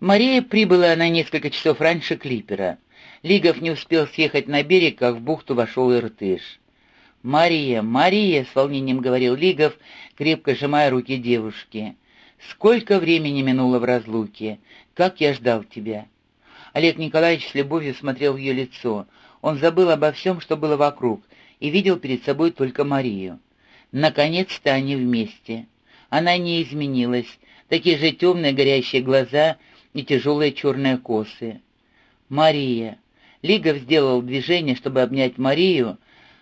Мария прибыла на несколько часов раньше клипера. Лигов не успел съехать на берег, как в бухту вошел Иртыш. «Мария, Мария!» — с волнением говорил Лигов, крепко сжимая руки девушки. «Сколько времени минуло в разлуке! Как я ждал тебя!» Олег Николаевич с любовью смотрел в ее лицо. Он забыл обо всем, что было вокруг, и видел перед собой только Марию. Наконец-то они вместе. Она не изменилась, такие же темные горящие глаза и тяжелые черные косы. «Мария!» Лигов сделал движение, чтобы обнять Марию,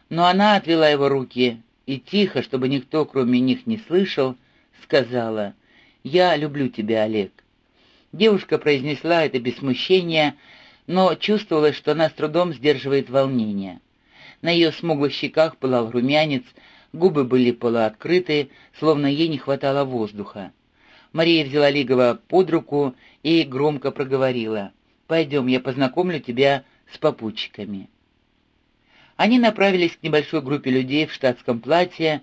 но она отвела его руки и тихо, чтобы никто, кроме них, не слышал, сказала «Я люблю тебя, Олег». Девушка произнесла это без смущения, но чувствовалось, что она с трудом сдерживает волнение. На ее смуглых щеках пылал румянец, губы были полуоткрыты, словно ей не хватало воздуха. Мария взяла Лигова под руку и громко проговорила. «Пойдем, я познакомлю тебя с попутчиками». Они направились к небольшой группе людей в штатском платье,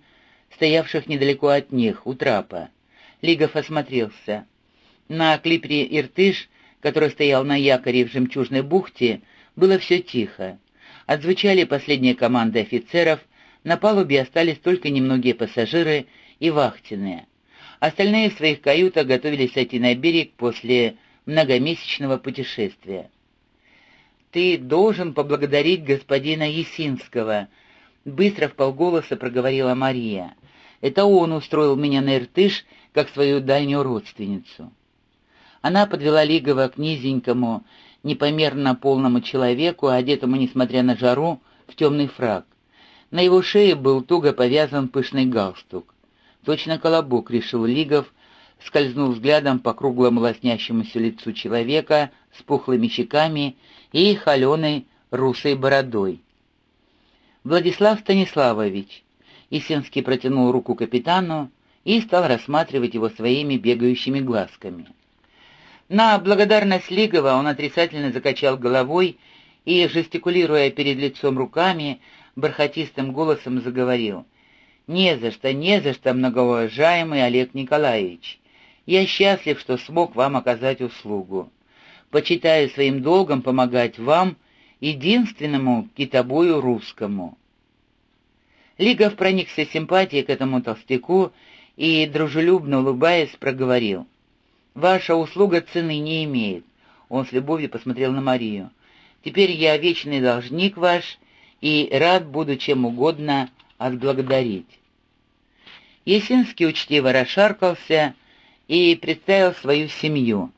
стоявших недалеко от них, у трапа. Лигов осмотрелся. На клипере «Иртыш», который стоял на якоре в жемчужной бухте, было все тихо. Отзвучали последние команды офицеров, на палубе остались только немногие пассажиры и вахтенные. Остальные в своих каютах готовились сойти на берег после многомесячного путешествия. «Ты должен поблагодарить господина Есинского», — быстро в полголоса проговорила Мария. «Это он устроил меня на Иртыш, как свою дальнюю родственницу». Она подвела Лигова к низенькому, непомерно полному человеку, одетому, несмотря на жару, в темный фраг. На его шее был туго повязан пышный галстук. Точно колобок, решил Лигов, скользнул взглядом по круглому лоснящемуся лицу человека с пухлыми щеками и холеной русой бородой. Владислав Станиславович. Исенский протянул руку капитану и стал рассматривать его своими бегающими глазками. На благодарность Лигова он отрицательно закачал головой и, жестикулируя перед лицом руками, бархатистым голосом заговорил. «Не за что, не за что, многоуважаемый Олег Николаевич. Я счастлив, что смог вам оказать услугу. Почитаю своим долгом помогать вам, единственному китобою русскому». Лигов проникся симпатией к этому толстяку и, дружелюбно улыбаясь, проговорил. «Ваша услуга цены не имеет». Он с любовью посмотрел на Марию. «Теперь я вечный должник ваш и рад буду чем угодно отблагодарить». Есинский учтиво расшаркался и представил свою семью.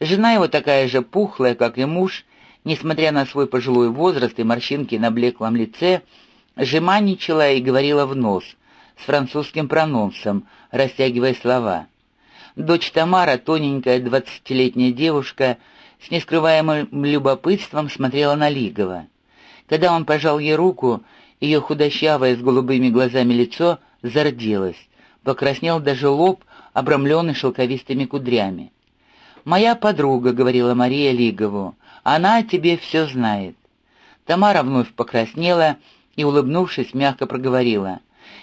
Жена его такая же пухлая, как и муж, несмотря на свой пожилой возраст и морщинки на блеклом лице, жеманничала и говорила в нос, с французским прононсом, растягивая слова. Дочь Тамара, тоненькая двадцатилетняя девушка, с нескрываемым любопытством смотрела на Лигова. Когда он пожал ей руку, ее худощавое с голубыми глазами лицо зарделось, покраснел даже лоб, обрамленный шелковистыми кудрями. «Моя подруга», — говорила Мария Лигову, — «она о тебе все знает». Тамара вновь покраснела и, улыбнувшись, мягко проговорила.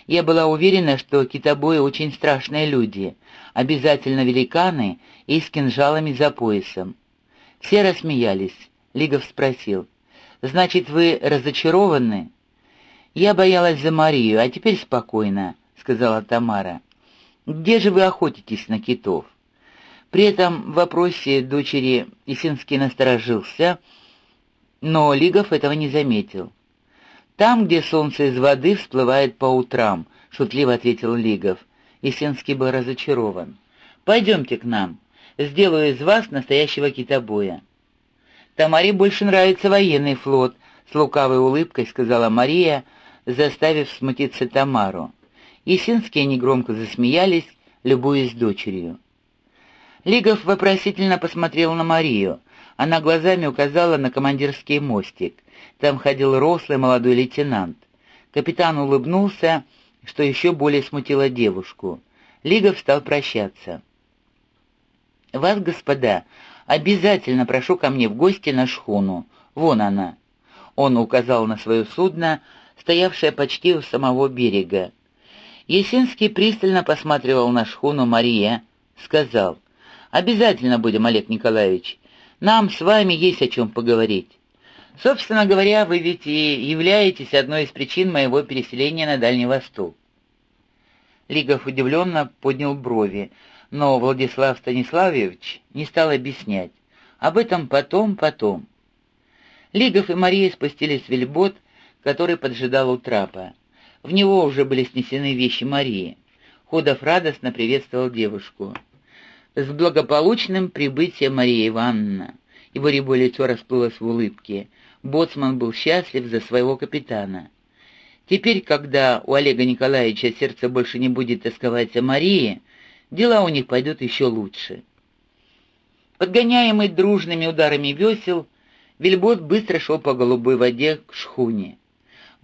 «Я была уверена, что китобои очень страшные люди, обязательно великаны и с кинжалами за поясом». Все рассмеялись. Лигов спросил. Значит, вы разочарованы?» «Я боялась за Марию, а теперь спокойно», — сказала Тамара. «Где же вы охотитесь на китов?» При этом в вопросе дочери Исинский насторожился, но Лигов этого не заметил. «Там, где солнце из воды всплывает по утрам», — шутливо ответил Лигов. Исинский был разочарован. «Пойдемте к нам. Сделаю из вас настоящего китобоя». «Тамаре больше нравится военный флот», — с лукавой улыбкой сказала Мария, заставив смутиться Тамару. Есинские негромко засмеялись, любуясь дочерью. Лигов вопросительно посмотрел на Марию. Она глазами указала на командирский мостик. Там ходил рослый молодой лейтенант. Капитан улыбнулся, что еще более смутило девушку. Лигов стал прощаться. «Вас, господа, Обязательно прошу ко мне в гости на шхуну. Вон она». Он указал на свое судно, стоявшее почти у самого берега. Есинский пристально посматривал на шхуну Мария, сказал, «Обязательно будем, Олег Николаевич. Нам с вами есть о чем поговорить. Собственно говоря, вы ведь и являетесь одной из причин моего переселения на Дальний Восток». Лигов удивленно поднял брови, но Владислав Станиславович не стал объяснять. Об этом потом, потом. Лигов и Мария спустились в вельбот, который поджидал у трапа. В него уже были снесены вещи Марии. Ходов радостно приветствовал девушку. «С благополучным прибытием, Мария Ивановна!» Его рябое лицо расплылось в улыбке. Боцман был счастлив за своего капитана. Теперь, когда у Олега Николаевича сердце больше не будет тосковать о Марии, дела у них пойдут еще лучше. Подгоняемый дружными ударами весел, вельбот быстро шел по голубой воде к шхуне.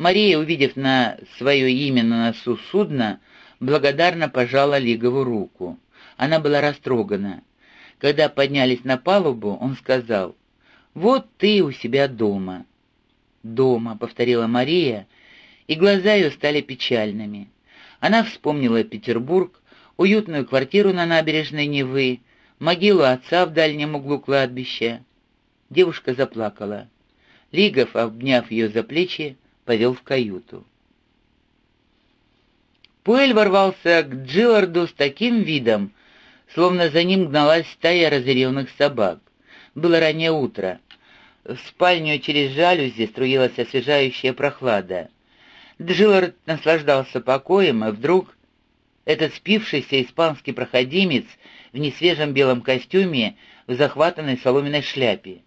Мария, увидев на свое имя на носу судна, благодарно пожала Лигову руку. Она была растрогана. Когда поднялись на палубу, он сказал, «Вот ты у себя дома». «Дома», — повторила Мария, и глаза ее стали печальными. Она вспомнила Петербург, уютную квартиру на набережной Невы, могилу отца в дальнем углу кладбища. Девушка заплакала. Лигов, обняв ее за плечи, повел в каюту. Пуэль ворвался к Джилларду с таким видом, словно за ним гналась стая разъяренных собак. Было раннее утро. В спальню через жалюзи струилась освежающая прохлада. Джиллард наслаждался покоем, и вдруг этот спившийся испанский проходимец в несвежем белом костюме в захватанной соломенной шляпе.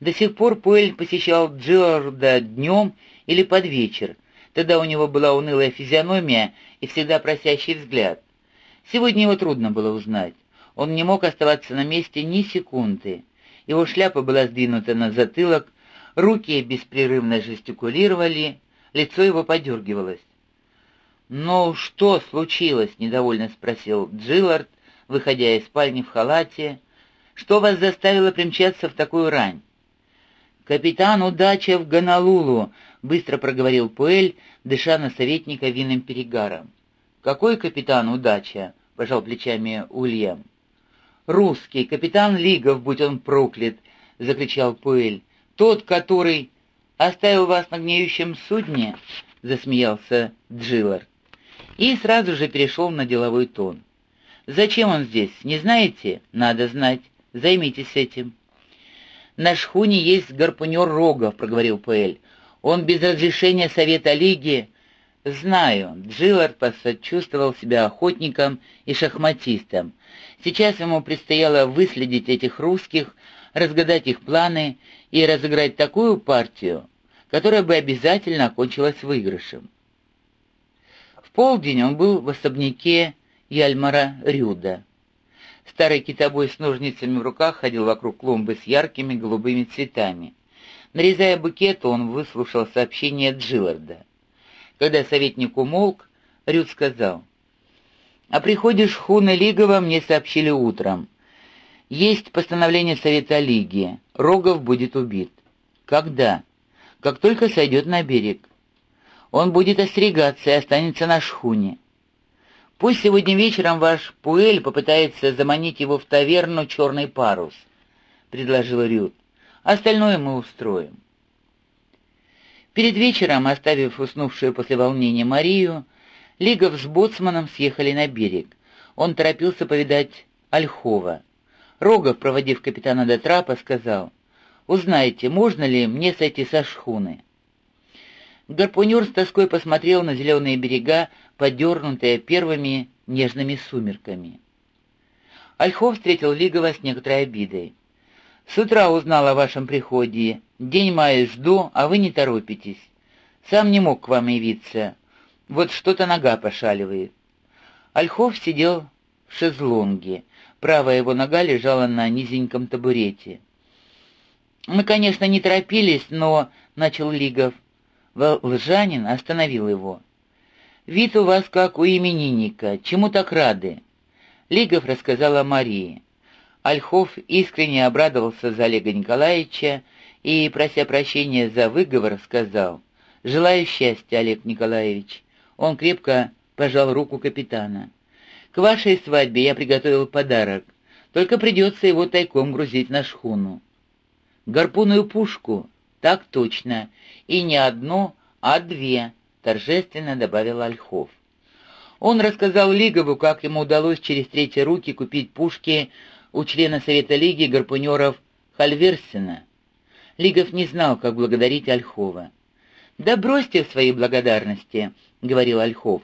До сих пор Пуэль посещал Джилларда днем или под вечер, тогда у него была унылая физиономия и всегда просящий взгляд. Сегодня его трудно было узнать. Он не мог оставаться на месте ни секунды. Его шляпа была сдвинута на затылок, руки беспрерывно жестикулировали, лицо его подергивалось. «Ну, что случилось?» — недовольно спросил Джиллард, выходя из спальни в халате. «Что вас заставило примчаться в такую рань?» «Капитан удача в Гонолулу», — быстро проговорил Пуэль, дыша на советника винным перегаром. «Какой капитан удача?» — пожал плечами Ульям. «Русский, капитан Лигов, будь он проклят!» — закричал Пуэль. «Тот, который оставил вас на гниющем судне?» — засмеялся Джилар. И сразу же перешел на деловой тон. «Зачем он здесь, не знаете? Надо знать. Займитесь этим». «На шхуне есть гарпунер Рогов», — проговорил Пуэль. «Он без разрешения Совета Лиги «Знаю». Джиллард посочувствовал себя охотником и шахматистом. Сейчас ему предстояло выследить этих русских, разгадать их планы и разыграть такую партию, которая бы обязательно окончилась выигрышем. В полдень он был в особняке Яльмара Рюда. Старый китобой с ножницами в руках ходил вокруг клумбы с яркими голубыми цветами. Нарезая букет, он выслушал сообщение Джилларда. Когда советник умолк, Рюд сказал, «О приходе шхуны Лигова мне сообщили утром. Есть постановление Совета Лиги. Рогов будет убит. Когда? Как только сойдет на берег. Он будет остерегаться и останется на шхуне. Пусть сегодня вечером ваш Пуэль попытается заманить его в таверну «Черный парус», — предложил Рюд. «Остальное мы устроим». Перед вечером, оставив уснувшую после волнения Марию, Лигов с боцманом съехали на берег. Он торопился повидать Ольхова. Рогов, проводив капитана до трапа, сказал, «Узнайте, можно ли мне сойти со шхуны?» Гарпунер с тоской посмотрел на зеленые берега, подернутые первыми нежными сумерками. Ольхов встретил Лигова с некоторой обидой. «С утра узнал о вашем приходе. День мая жду, а вы не торопитесь. Сам не мог к вам явиться. Вот что-то нога пошаливает». Ольхов сидел в шезлонге. Правая его нога лежала на низеньком табурете. «Мы, конечно, не торопились, но...» — начал Лигов. Лжанин остановил его. «Вид у вас как у именинника. Чему так рады?» Лигов рассказал о Марии. Ольхов искренне обрадовался за Олега Николаевича и, прося прощения за выговор, сказал «Желаю счастья, Олег Николаевич». Он крепко пожал руку капитана. «К вашей свадьбе я приготовил подарок. Только придется его тайком грузить на шхуну. Гарпунную пушку? Так точно. И не одну, а две, торжественно добавил Ольхов. Он рассказал Лигову, как ему удалось через третьи руки купить пушки у члена Совета Лиги гарпунеров Хальверсена. Лигов не знал, как благодарить Ольхова. «Да бросьте свои благодарности», — говорил Ольхов.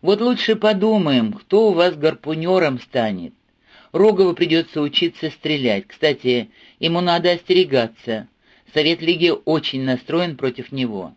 «Вот лучше подумаем, кто у вас гарпунером станет. Рогову придется учиться стрелять. Кстати, ему надо остерегаться. Совет Лиги очень настроен против него».